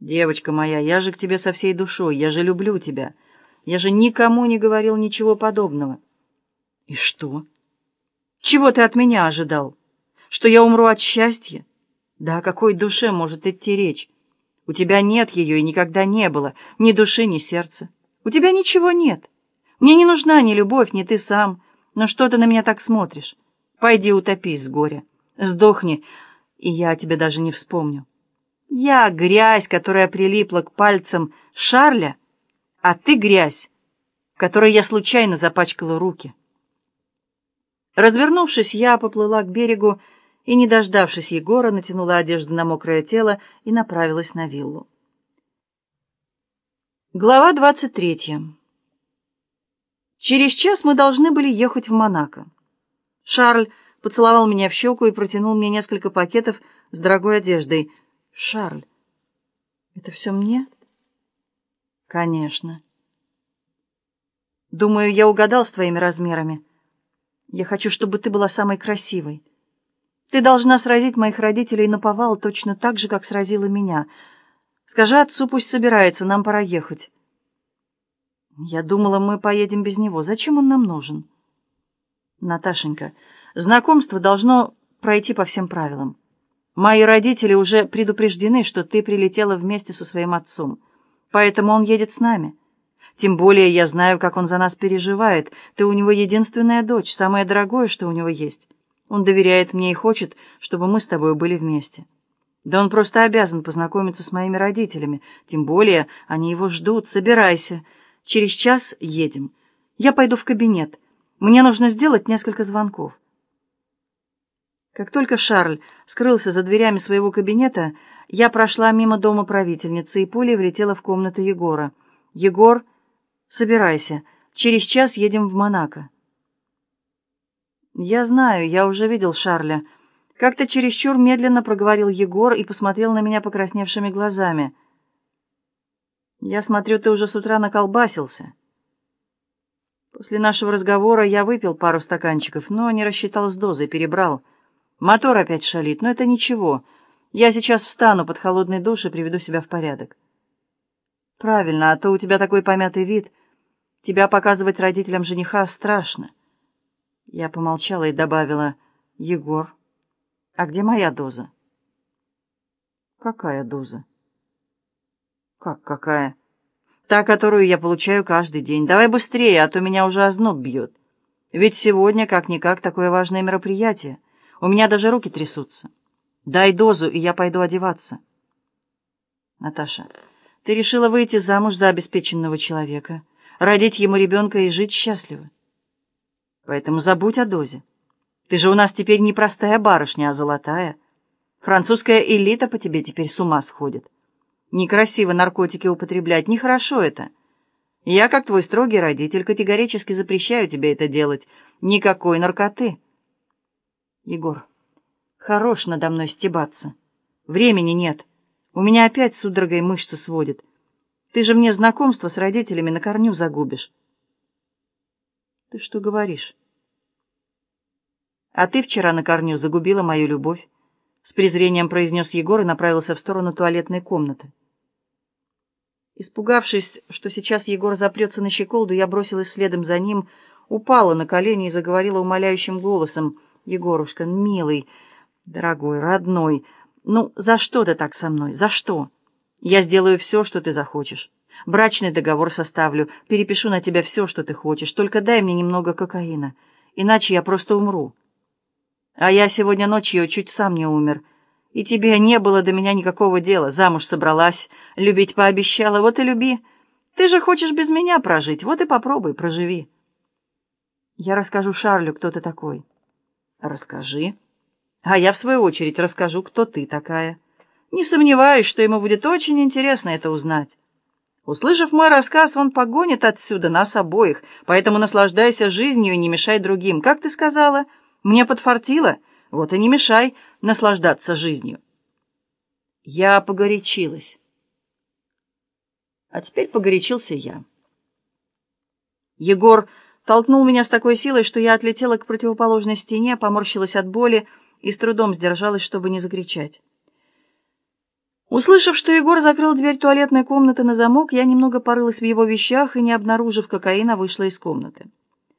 Девочка моя, я же к тебе со всей душой, я же люблю тебя. Я же никому не говорил ничего подобного. И что? Чего ты от меня ожидал? Что я умру от счастья? Да о какой душе может идти речь? У тебя нет ее и никогда не было, ни души, ни сердца. У тебя ничего нет. Мне не нужна ни любовь, ни ты сам. Но что ты на меня так смотришь? Пойди утопись с горя. Сдохни, и я о тебе даже не вспомню. Я грязь, которая прилипла к пальцам Шарля, а ты грязь, которой я случайно запачкала руки. Развернувшись, я поплыла к берегу и, не дождавшись Егора, натянула одежду на мокрое тело и направилась на виллу. Глава двадцать третья. Через час мы должны были ехать в Монако. Шарль поцеловал меня в щеку и протянул мне несколько пакетов с дорогой одеждой. «Шарль, это все мне?» «Конечно». «Думаю, я угадал с твоими размерами. Я хочу, чтобы ты была самой красивой. Ты должна сразить моих родителей на повал точно так же, как сразила меня. Скажи отцу, пусть собирается, нам пора ехать». «Я думала, мы поедем без него. Зачем он нам нужен?» «Наташенька, знакомство должно пройти по всем правилам. Мои родители уже предупреждены, что ты прилетела вместе со своим отцом, поэтому он едет с нами. Тем более я знаю, как он за нас переживает. Ты у него единственная дочь, самое дорогое, что у него есть. Он доверяет мне и хочет, чтобы мы с тобой были вместе. Да он просто обязан познакомиться с моими родителями, тем более они его ждут. Собирайся, через час едем. Я пойду в кабинет». Мне нужно сделать несколько звонков. Как только Шарль скрылся за дверями своего кабинета, я прошла мимо дома правительницы и пулей влетела в комнату Егора. «Егор, собирайся. Через час едем в Монако». «Я знаю, я уже видел Шарля». Как-то чересчур медленно проговорил Егор и посмотрел на меня покрасневшими глазами. «Я смотрю, ты уже с утра наколбасился». После нашего разговора я выпил пару стаканчиков, но не рассчитал с дозой, перебрал. Мотор опять шалит, но это ничего. Я сейчас встану под холодный душ и приведу себя в порядок. Правильно, а то у тебя такой помятый вид. Тебя показывать родителям жениха страшно. Я помолчала и добавила, Егор, а где моя доза? Какая доза? Как какая? Та, которую я получаю каждый день. Давай быстрее, а то меня уже озноб бьет. Ведь сегодня, как-никак, такое важное мероприятие. У меня даже руки трясутся. Дай дозу, и я пойду одеваться. Наташа, ты решила выйти замуж за обеспеченного человека, родить ему ребенка и жить счастливо. Поэтому забудь о дозе. Ты же у нас теперь не простая барышня, а золотая. Французская элита по тебе теперь с ума сходит. Некрасиво наркотики употреблять, нехорошо это. Я, как твой строгий родитель, категорически запрещаю тебе это делать. Никакой наркоты. Егор, хорош надо мной стебаться. Времени нет. У меня опять судорогой мышцы сводит. Ты же мне знакомство с родителями на корню загубишь. Ты что говоришь? А ты вчера на корню загубила мою любовь. С презрением произнес Егор и направился в сторону туалетной комнаты. Испугавшись, что сейчас Егор запрется на щеколду, я бросилась следом за ним, упала на колени и заговорила умоляющим голосом. «Егорушка, милый, дорогой, родной, ну за что ты так со мной? За что? Я сделаю все, что ты захочешь. Брачный договор составлю, перепишу на тебя все, что ты хочешь, только дай мне немного кокаина, иначе я просто умру». А я сегодня ночью чуть сам не умер. И тебе не было до меня никакого дела. Замуж собралась, любить пообещала, вот и люби. Ты же хочешь без меня прожить, вот и попробуй, проживи. Я расскажу Шарлю, кто ты такой. Расскажи. А я, в свою очередь, расскажу, кто ты такая. Не сомневаюсь, что ему будет очень интересно это узнать. Услышав мой рассказ, он погонит отсюда нас обоих, поэтому наслаждайся жизнью и не мешай другим. Как ты сказала?» Мне подфартило, вот и не мешай наслаждаться жизнью. Я погорячилась. А теперь погорячился я. Егор толкнул меня с такой силой, что я отлетела к противоположной стене, поморщилась от боли и с трудом сдержалась, чтобы не закричать. Услышав, что Егор закрыл дверь туалетной комнаты на замок, я немного порылась в его вещах и, не обнаружив кокаина, вышла из комнаты.